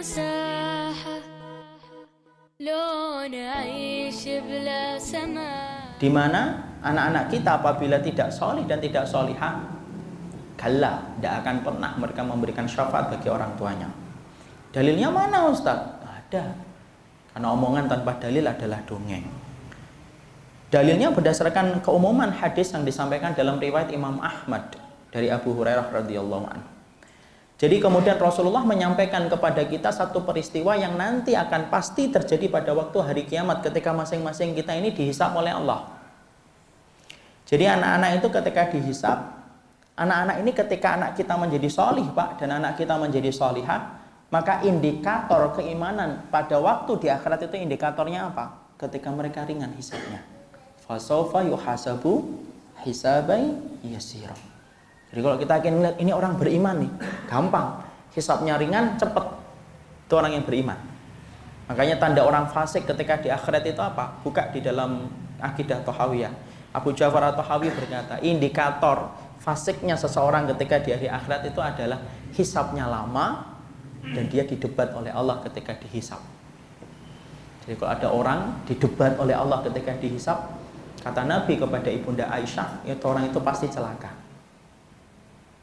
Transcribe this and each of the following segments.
ساحة لو نعيش بلا سماء di mana anak-anak kita apabila tidak solih dan tidak solihah kalla tidak akan pernah mereka memberikan syafaat bagi orang tuanya dalilnya mana Ustaz? ada karena omongan tanpa dalil adalah dongeng dalilnya berdasarkan keumuman hadis yang disampaikan dalam riwayat Imam Ahmad dari Abu Hurairah radhiyallahu anhu jadi kemudian Rasulullah menyampaikan kepada kita satu peristiwa yang nanti akan pasti terjadi pada waktu hari kiamat ketika masing-masing kita ini dihisap oleh Allah. Jadi anak-anak itu ketika dihisap, anak-anak ini ketika anak kita menjadi solih pak dan anak kita menjadi solihah, maka indikator keimanan pada waktu di akhirat itu indikatornya apa? Ketika mereka ringan hisapnya. Fasofa yuhasabu hisabai yasira. Jadi kalau kita ingin lihat ini orang beriman nih, gampang. Hisapnya ringan, cepet. Itu orang yang beriman. Makanya tanda orang fasik ketika di akhirat itu apa? Buka di dalam akidah Tohawiyah. Abu Ja'far Tohawi berkata, indikator fasiknya seseorang ketika di hari akhirat itu adalah hisapnya lama dan dia didebat oleh Allah ketika dihisap. Jadi kalau ada orang didebat oleh Allah ketika dihisap, kata Nabi kepada Ibunda Aisyah, itu orang itu pasti celaka.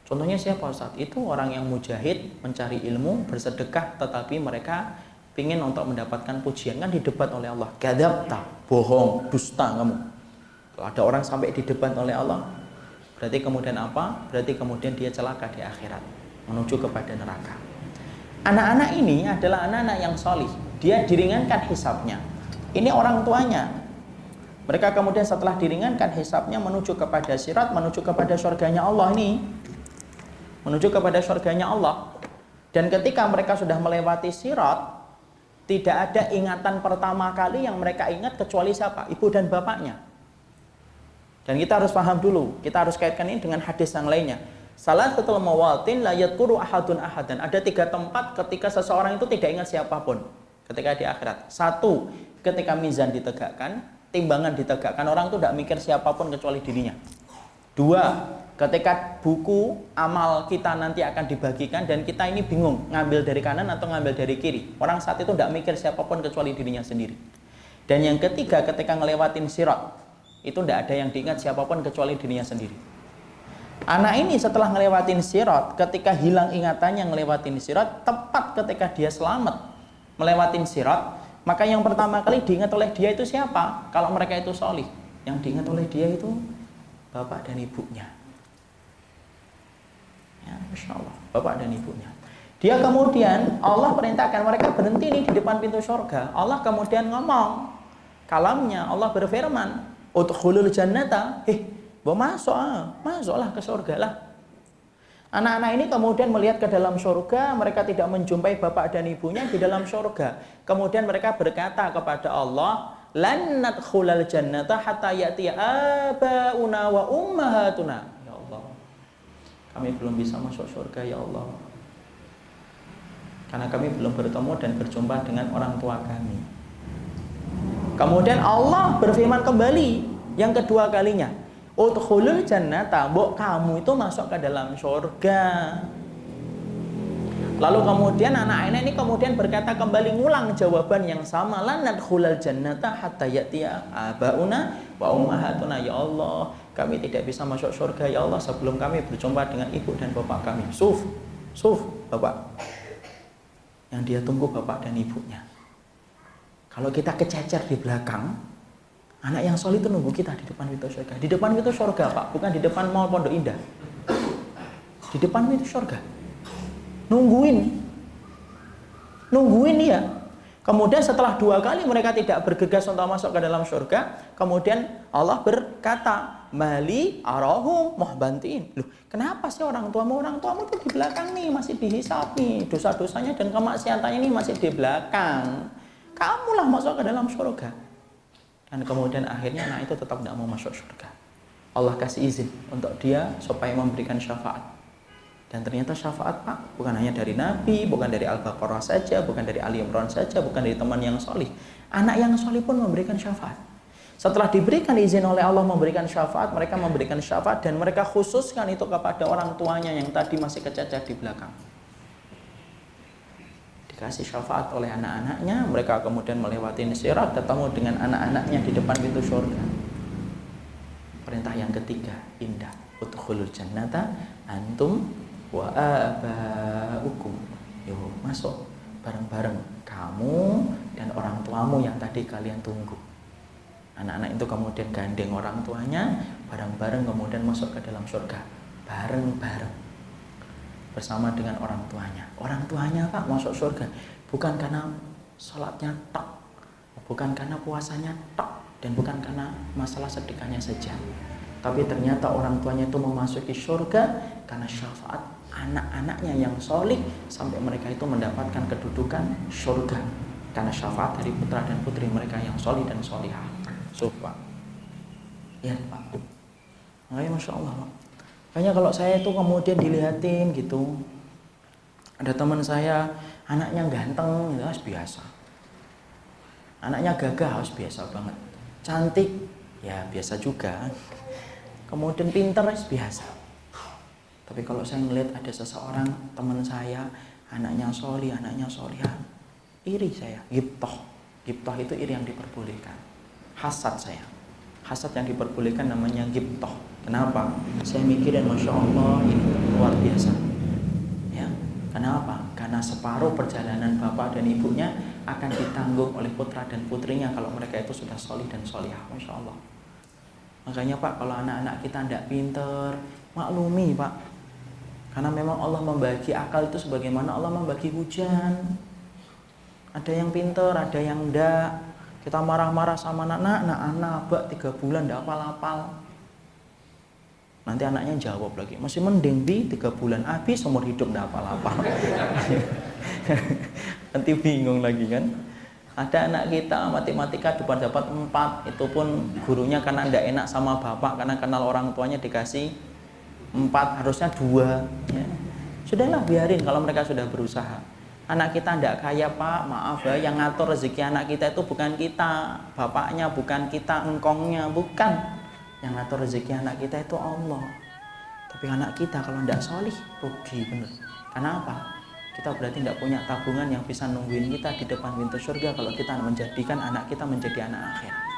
Contohnya siapa Ustaz? Itu orang yang mujahid, mencari ilmu, bersedekah, tetapi mereka ingin untuk mendapatkan pujian kan didebat oleh Allah. Gadab tak, bohong, dusta kamu. Kalau ada orang sampai didebat oleh Allah, berarti kemudian apa? Berarti kemudian dia celaka di akhirat, menuju kepada neraka. Anak-anak ini adalah anak-anak yang solih. Dia diringankan hisapnya. Ini orang tuanya. Mereka kemudian setelah diringankan hisapnya menuju kepada sirat, menuju kepada surganya Allah ini menuju kepada surganya Allah. Dan ketika mereka sudah melewati sirat, tidak ada ingatan pertama kali yang mereka ingat kecuali siapa? Ibu dan bapaknya. Dan kita harus paham dulu, kita harus kaitkan ini dengan hadis yang lainnya. Salah satu mawatin la yadkuru ahadun ahadan. Ada tiga tempat ketika seseorang itu tidak ingat siapa pun ketika di akhirat. Satu, ketika mizan ditegakkan, timbangan ditegakkan, orang itu tidak mikir siapa pun kecuali dirinya. Dua, ketika buku amal kita nanti akan dibagikan dan kita ini bingung ngambil dari kanan atau ngambil dari kiri. Orang saat itu tidak mikir siapa pun kecuali dirinya sendiri. Dan yang ketiga, ketika ngelewatin sirat, itu tidak ada yang diingat siapa pun kecuali dirinya sendiri. Anak ini setelah ngelewatin sirat, ketika hilang ingatannya ngelewatin sirat, tepat ketika dia selamat melewatin sirat, maka yang pertama kali diingat oleh dia itu siapa? Kalau mereka itu solih, yang diingat oleh dia itu bapak dan ibunya. Ya, Masya Allah, bapak dan ibunya. Dia kemudian, Allah perintahkan mereka berhenti nih di depan pintu surga. Allah kemudian ngomong, kalamnya Allah berfirman, Udkhulul jannata, eh, mau masuk, ah, masuklah ke surga lah. Anak-anak ini kemudian melihat ke dalam surga, mereka tidak menjumpai bapak dan ibunya di dalam surga. Kemudian mereka berkata kepada Allah, lan nadkhulal jannata hatta ya'tiya abauna wa ummahatuna. Kami belum bisa masuk surga ya Allah. Karena kami belum bertemu dan berjumpa dengan orang tua kami. Kemudian Allah berfirman kembali yang kedua kalinya, Udkhulul jannata, mbok kamu itu masuk ke dalam surga. Lalu kemudian anak-anak ini kemudian berkata kembali ngulang jawaban yang sama lanat khulal jannata hatta ya'tiya abauna wa ummahatuna ya Allah kami tidak bisa masuk surga ya Allah sebelum kami berjumpa dengan ibu dan bapak kami. Suf suf bapak. Yang dia tunggu bapak dan ibunya. Kalau kita kececer di belakang anak yang solid itu nunggu kita di depan pintu surga. Di depan pintu surga pak bukan di depan mall pondok indah. Di depan pintu surga. Nungguin. Nungguin ya kemudian setelah dua kali mereka tidak bergegas untuk masuk ke dalam surga kemudian Allah berkata mali arahu muhbantin loh kenapa sih orang tuamu orang tuamu itu di belakang nih masih dihisap nih. Dosa-dosanya dan kemaksiatannya ini masih di belakang. Kamulah masuk ke dalam surga. Dan kemudian akhirnya anak itu tetap tidak mau masuk surga. Allah kasih izin untuk dia supaya memberikan syafaat. Dan ternyata syafaat Pak bukan hanya dari Nabi, bukan dari Al-Baqarah saja, bukan dari Ali Imran saja, bukan dari teman yang solih. Anak yang solih pun memberikan syafaat. Setelah diberikan izin oleh Allah memberikan syafaat, mereka memberikan syafaat dan mereka khususkan itu kepada orang tuanya yang tadi masih kececer di belakang. dikasih syafaat oleh anak-anaknya mereka kemudian melewati sirat ketemu dengan anak-anaknya di depan pintu surga. Perintah yang ketiga indah. Udkhulul jannata antum wa abaukum. Yo masuk bareng-bareng kamu dan orang tuamu yang tadi kalian tunggu anak-anak itu kemudian gandeng orang tuanya bareng-bareng kemudian masuk ke dalam surga. Bareng-bareng. Bersama dengan orang tuanya. Orang tuanya pak masuk surga. Bukan karena sholatnya tok. Bukan karena puasanya tok. Dan bukan karena masalah sedekahnya saja tapi ternyata orang tuanya itu memasuki surga karena syafaat anak-anaknya yang solih sampai mereka itu mendapatkan kedudukan surga. Karena syafaat dari putra dan putri mereka yang solih dan solihah Sumpah. Ya Pak. Makanya Masya Allah Pak. Makanya kalau saya itu kemudian dilihatin gitu. Ada teman saya, anaknya ganteng, ya biasa. Anaknya gagah, harus biasa banget. Cantik, ya biasa juga. Kemudian pinter, biasa. Tapi kalau saya melihat ada seseorang, teman saya, anaknya soli, anaknya solihan, iri saya, giptoh. Giptoh itu iri yang diperbolehkan hasad saya. Hasad yang diperbolehkan namanya giptoh kenapa? Saya mikirin masya Allah ini luar biasa. Ya kenapa? Karena separuh perjalanan bapak dan ibunya akan ditanggung oleh putra dan putrinya kalau mereka itu sudah solih dan solihah masya Allah. Makanya pak kalau anak-anak kita tidak pinter maklumi pak. Karena memang Allah membagi akal itu sebagaimana Allah membagi hujan. Ada yang pinter ada yang enggak kita marah-marah sama anak, nak anak bak tiga bulan tidak apal-apal. Nanti anaknya jawab lagi, masih mending bi tiga bulan habis umur hidup tidak apal-apal. Nanti bingung lagi kan. Ada anak kita matematika depan dapat empat, itu pun gurunya karena tidak enak sama bapak karena kenal orang tuanya dikasih empat harusnya dua. Ya. Sudahlah biarin kalau mereka sudah berusaha anak kita tidak kaya pak. Maaf ya yang ngatur rezeki anak kita itu bukan kita. Bapaknya bukan kita engkongnya bukan. Yang ngatur rezeki anak kita itu Allah. Tapi anak kita kalau tidak solih rugi bener. Karena apa? Kita berarti tidak punya tabungan yang bisa nungguin kita di depan pintu surga kalau kita menjadikan anak kita menjadi anak akhir